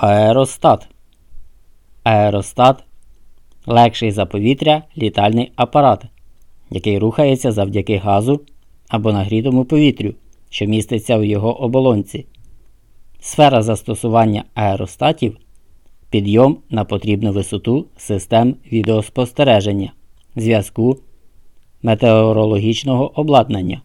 Аеростат. Аеростат легший за повітря літальний апарат, який рухається завдяки газу або нагрітому повітрю, що міститься в його оболонці. Сфера застосування аеростатів підйом на потрібну висоту систем відеоспостереження, зв'язку, метеорологічного обладнання.